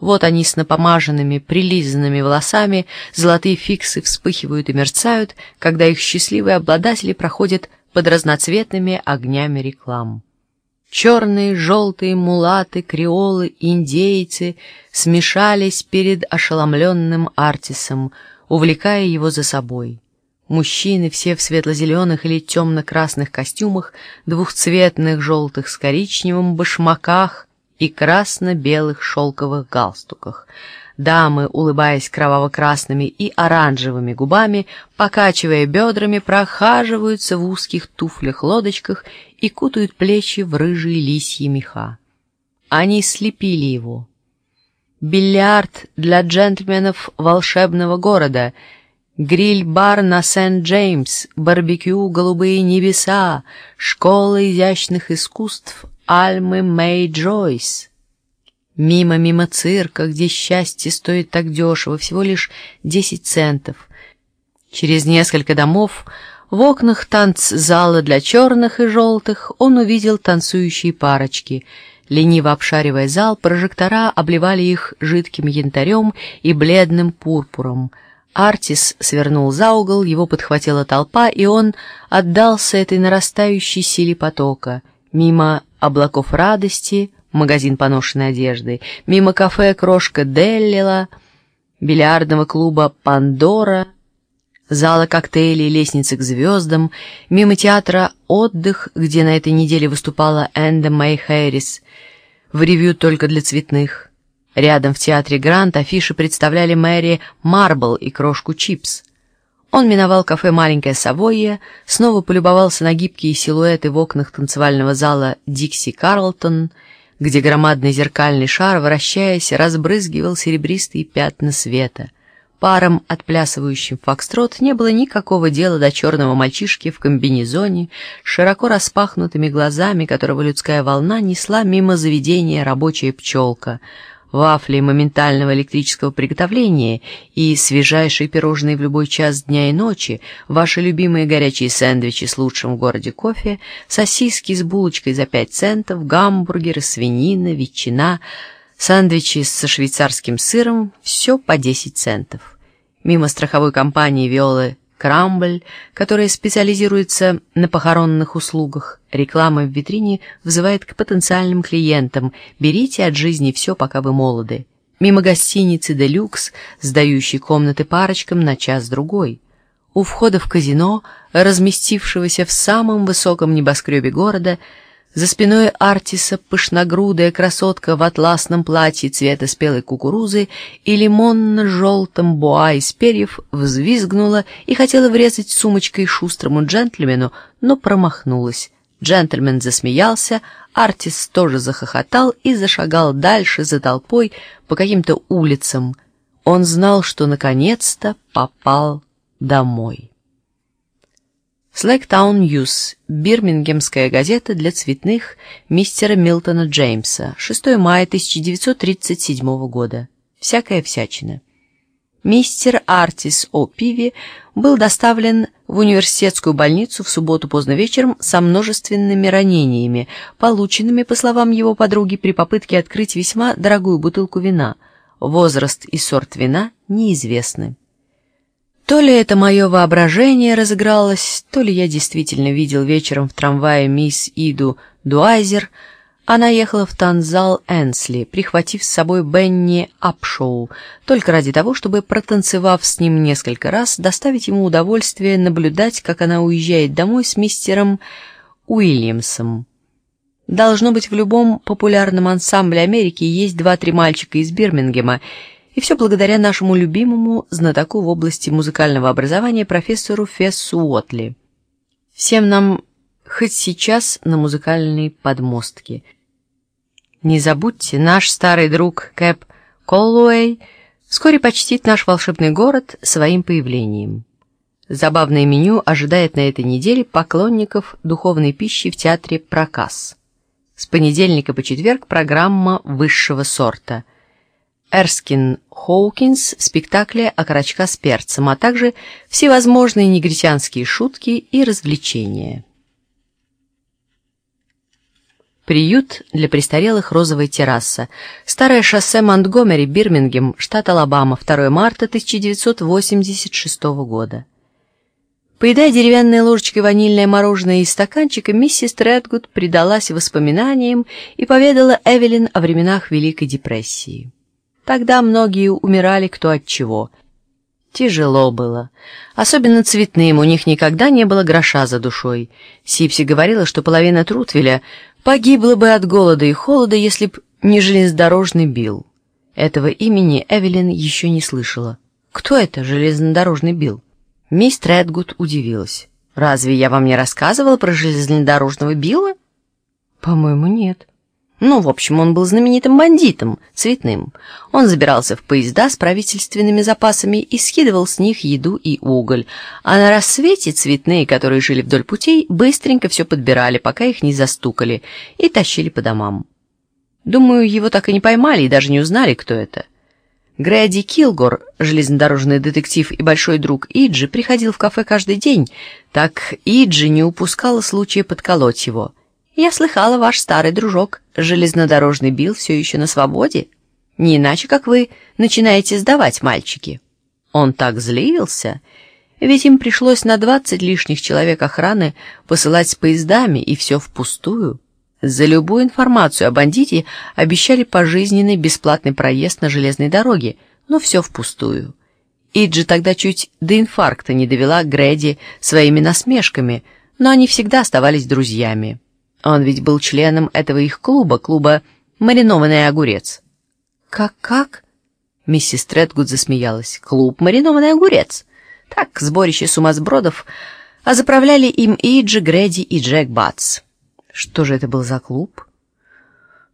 Вот они с напомаженными, прилизанными волосами, золотые фиксы вспыхивают и мерцают, когда их счастливые обладатели проходят под разноцветными огнями реклам. Черные, желтые, мулаты, креолы, индейцы смешались перед ошеломленным Артисом, увлекая его за собой. Мужчины все в светло-зеленых или темно-красных костюмах, двухцветных желтых с коричневым башмаках и красно-белых шелковых галстуках. Дамы, улыбаясь кроваво-красными и оранжевыми губами, покачивая бедрами, прохаживаются в узких туфлях-лодочках и кутают плечи в рыжие лисьи меха. Они слепили его. Бильярд для джентльменов волшебного города, гриль-бар на Сент-Джеймс, барбекю «Голубые небеса», школа изящных искусств Альмы Мэй Джойс. Мимо-мимо цирка, где счастье стоит так дешево, всего лишь десять центов. Через несколько домов в окнах танцзала для черных и желтых он увидел танцующие парочки. Лениво обшаривая зал, прожектора обливали их жидким янтарем и бледным пурпуром. Артис свернул за угол, его подхватила толпа, и он отдался этой нарастающей силе потока. Мимо облаков радости, магазин поношенной одежды, мимо кафе «Крошка Деллила», бильярдного клуба «Пандора», зала коктейлей, лестницы к звездам, мимо театра «Отдых», где на этой неделе выступала Энда Мэй Хэрис, в ревью только для цветных. Рядом в театре Грант афиши представляли Мэри Марбл и крошку Чипс. Он миновал кафе «Маленькая Савойя», снова полюбовался на гибкие силуэты в окнах танцевального зала «Дикси Карлтон», где громадный зеркальный шар, вращаясь, разбрызгивал серебристые пятна света. Парам, отплясывающим фокстрот, не было никакого дела до черного мальчишки в комбинезоне с широко распахнутыми глазами, которого людская волна несла мимо заведения рабочая пчелка — вафли моментального электрического приготовления и свежайшие пирожные в любой час дня и ночи, ваши любимые горячие сэндвичи с лучшим в городе кофе, сосиски с булочкой за 5 центов, гамбургеры, свинина, ветчина, сэндвичи со швейцарским сыром — все по 10 центов. Мимо страховой компании «Виолы» Крамбль, которая специализируется на похоронных услугах. Реклама в витрине вызывает к потенциальным клиентам «берите от жизни все, пока вы молоды». Мимо гостиницы «Делюкс», сдающей комнаты парочкам на час-другой. У входа в казино, разместившегося в самом высоком небоскребе города, за спиной Артиса пышногрудая красотка в атласном платье цвета спелой кукурузы и лимонно-желтом буа из перьев взвизгнула и хотела врезать сумочкой шустрому джентльмену, но промахнулась. Джентльмен засмеялся, Артис тоже захохотал и зашагал дальше за толпой по каким-то улицам. Он знал, что наконец-то попал домой. Slagtown News, бирмингемская газета для цветных мистера Милтона Джеймса, 6 мая 1937 года. Всякая всячина. Мистер Артис О. Пиви был доставлен в университетскую больницу в субботу поздно вечером со множественными ранениями, полученными, по словам его подруги, при попытке открыть весьма дорогую бутылку вина. Возраст и сорт вина неизвестны. То ли это мое воображение разыгралось, то ли я действительно видел вечером в трамвае мисс Иду Дуайзер. Она ехала в танцзал Энсли, прихватив с собой Бенни Апшоу, только ради того, чтобы, протанцевав с ним несколько раз, доставить ему удовольствие наблюдать, как она уезжает домой с мистером Уильямсом. Должно быть, в любом популярном ансамбле Америки есть два-три мальчика из Бирмингема, и все благодаря нашему любимому знатоку в области музыкального образования профессору Фессу Уотли. Всем нам хоть сейчас на музыкальной подмостке. Не забудьте, наш старый друг Кэп Коллуэй вскоре почтит наш волшебный город своим появлением. Забавное меню ожидает на этой неделе поклонников духовной пищи в театре «Проказ». С понедельника по четверг программа высшего сорта – Эрскин Хоукинс в спектакле «Окорочка с перцем», а также всевозможные негритянские шутки и развлечения. Приют для престарелых «Розовая терраса». Старое шоссе Монтгомери, Бирмингем, штат Алабама, 2 марта 1986 года. Поедая деревянной ложечкой ванильное мороженое из стаканчика, миссис Тредгуд предалась воспоминаниям и поведала Эвелин о временах Великой депрессии. Тогда многие умирали кто от чего. Тяжело было. Особенно цветным, у них никогда не было гроша за душой. Сипси говорила, что половина Трутвеля погибла бы от голода и холода, если б не железнодорожный Билл. Этого имени Эвелин еще не слышала. Кто это, железнодорожный Билл? Мисс Тредгуд удивилась. «Разве я вам не рассказывала про железнодорожного Билла?» «По-моему, нет». Ну, в общем, он был знаменитым бандитом, цветным. Он забирался в поезда с правительственными запасами и скидывал с них еду и уголь. А на рассвете цветные, которые жили вдоль путей, быстренько все подбирали, пока их не застукали, и тащили по домам. Думаю, его так и не поймали и даже не узнали, кто это. Грэди Килгор, железнодорожный детектив и большой друг Иджи, приходил в кафе каждый день, так Иджи не упускала случая подколоть его — я слыхала, ваш старый дружок, железнодорожный Билл, все еще на свободе. Не иначе, как вы начинаете сдавать, мальчики. Он так злился, ведь им пришлось на двадцать лишних человек охраны посылать с поездами, и все впустую. За любую информацию о бандите обещали пожизненный бесплатный проезд на железной дороге, но все впустую. Иджи тогда чуть до инфаркта не довела Грэди своими насмешками, но они всегда оставались друзьями. Он ведь был членом этого их клуба, клуба «Маринованный огурец». «Как-как?» Миссис Тредгуд засмеялась. «Клуб «Маринованный огурец». Так, сборище сумасбродов, а заправляли им Иджи, Грэди и Джек Батс. Что же это был за клуб?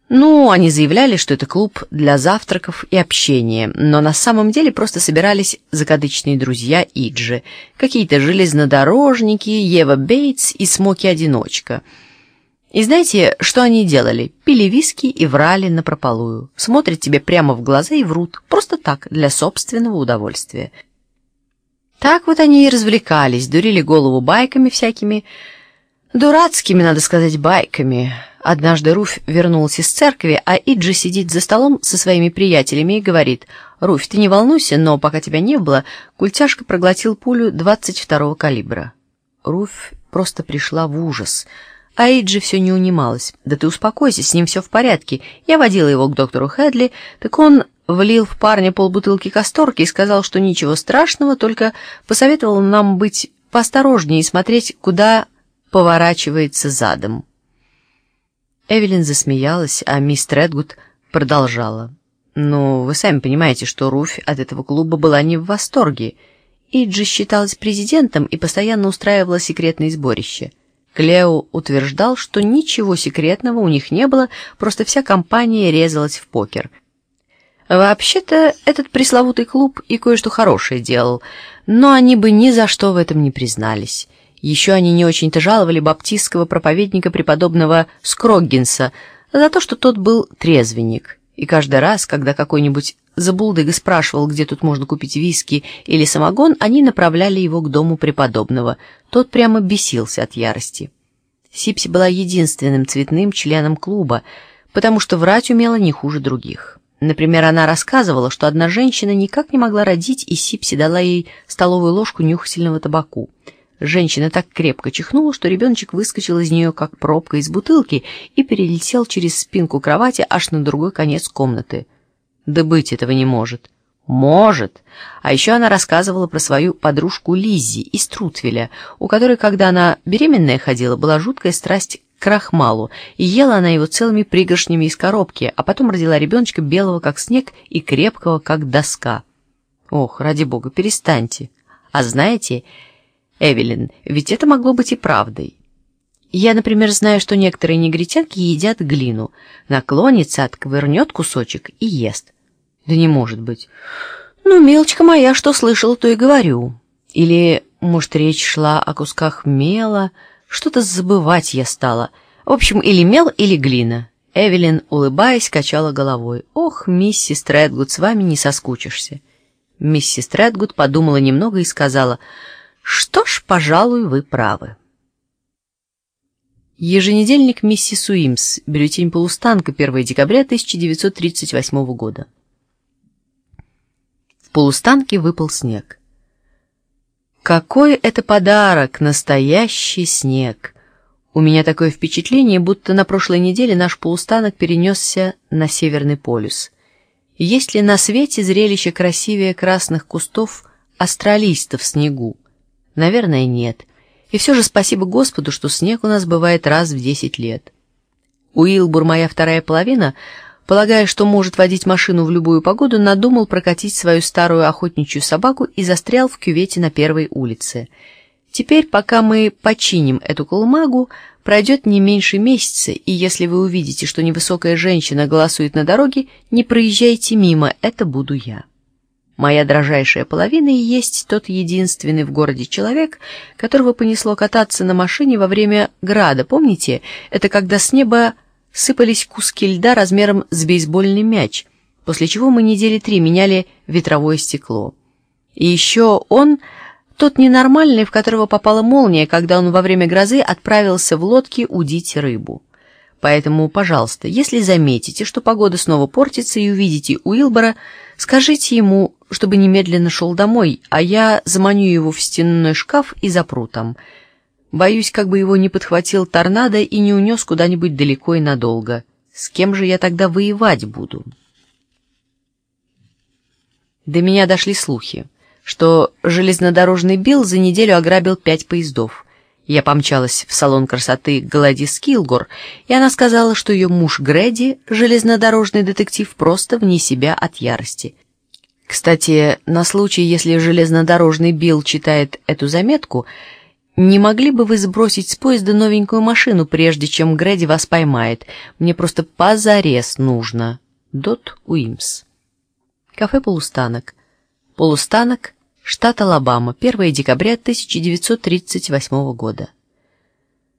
Ну, они заявляли, что это клуб для завтраков и общения, но на самом деле просто собирались закадычные друзья Иджи, какие-то железнодорожники, Ева Бейтс и Смоки-одиночка — и знаете, что они делали? Пили виски и врали напропалую. Смотрят тебе прямо в глаза и врут. Просто так, для собственного удовольствия. Так вот они и развлекались, дурили голову байками всякими, дурацкими, надо сказать, байками. Однажды Руфь вернулась из церкви, а Иджи сидит за столом со своими приятелями и говорит, «Руфь, ты не волнуйся, но пока тебя не было, культяшка проглотил пулю 22-го калибра». Руфь просто пришла в ужас — Эйджи все не унималась. «Да ты успокойся, с ним все в порядке. Я водила его к доктору Хэдли, так он влил в парня полбутылки касторки и сказал, что ничего страшного, только посоветовал нам быть поосторожнее и смотреть, куда поворачивается задом». Эвелин засмеялась, а мисс Тредгуд продолжала. «Ну, вы сами понимаете, что Руфь от этого клуба была не в восторге. Иджи считалась президентом и постоянно устраивала секретные сборища. Клео утверждал, что ничего секретного у них не было, просто вся компания резалась в покер. Вообще-то этот пресловутый клуб и кое-что хорошее делал, но они бы ни за что в этом не признались. Еще они не очень-то жаловали баптистского проповедника преподобного Скроггинса за то, что тот был трезвенник. И каждый раз, когда какой-нибудь забулдыга спрашивал, где тут можно купить виски или самогон, они направляли его к дому преподобного. Тот прямо бесился от ярости. Сипси была единственным цветным членом клуба, потому что врать умела не хуже других. Например, она рассказывала, что одна женщина никак не могла родить, и Сипси дала ей столовую ложку нюхательного табаку. Женщина так крепко чихнула, что ребеночек выскочил из нее, как пробка из бутылки, и перелетел через спинку кровати аж на другой конец комнаты. Да быть этого не может. Может. А еще она рассказывала про свою подружку Лиззи из Трутвеля, у которой, когда она беременная ходила, была жуткая страсть к крахмалу, и ела она его целыми пригоршнями из коробки, а потом родила ребеночка белого, как снег, и крепкого, как доска. Ох, ради бога, перестаньте. А знаете, Эвелин, ведь это могло быть и правдой. Я, например, знаю, что некоторые негритянки едят глину, наклонится, отковырнет кусочек и ест. Да не может быть. Ну, мелочка моя, что слышала, то и говорю. Или, может, речь шла о кусках мела, что-то забывать я стала. В общем, или мел, или глина. Эвелин, улыбаясь, качала головой. «Ох, миссис Тредгуд, с вами не соскучишься». Миссис Тредгуд подумала немного и сказала... Что ж, пожалуй, вы правы. Еженедельник «Миссис Уимс», бюллетень полустанка, 1 декабря 1938 года. В полустанке выпал снег. Какой это подарок, настоящий снег! У меня такое впечатление, будто на прошлой неделе наш полустанок перенесся на Северный полюс. Есть ли на свете зрелище красивее красных кустов астралистов в снегу? Наверное, нет. И все же спасибо Господу, что снег у нас бывает раз в десять лет. Уилбур, моя вторая половина, полагая, что может водить машину в любую погоду, надумал прокатить свою старую охотничью собаку и застрял в кювете на первой улице. Теперь, пока мы починим эту колымагу, пройдет не меньше месяца, и если вы увидите, что невысокая женщина голосует на дороге, не проезжайте мимо, это буду я. Моя дрожайшая половина и есть тот единственный в городе человек, которого понесло кататься на машине во время града. Помните, это когда с неба сыпались куски льда размером с бейсбольный мяч, после чего мы недели три меняли ветровое стекло. И еще он, тот ненормальный, в которого попала молния, когда он во время грозы отправился в лодке удить рыбу. Поэтому, пожалуйста, если заметите, что погода снова портится и увидите Уилбора, скажите ему, чтобы немедленно шел домой, а я заманю его в стенной шкаф и запру там. Боюсь, как бы его не подхватил торнадо и не унес куда-нибудь далеко и надолго. С кем же я тогда воевать буду? До меня дошли слухи, что железнодорожный Билл за неделю ограбил пять поездов. Я помчалась в салон красоты Гладис Килгор, и она сказала, что ее муж Грэди, железнодорожный детектив, просто вне себя от ярости. Кстати, на случай, если железнодорожный Билл читает эту заметку, не могли бы вы сбросить с поезда новенькую машину, прежде чем Грэди вас поймает? Мне просто позарез нужно. Дот Уимс. Кафе «Полустанок». «Полустанок», штат Алабама, 1 декабря 1938 года.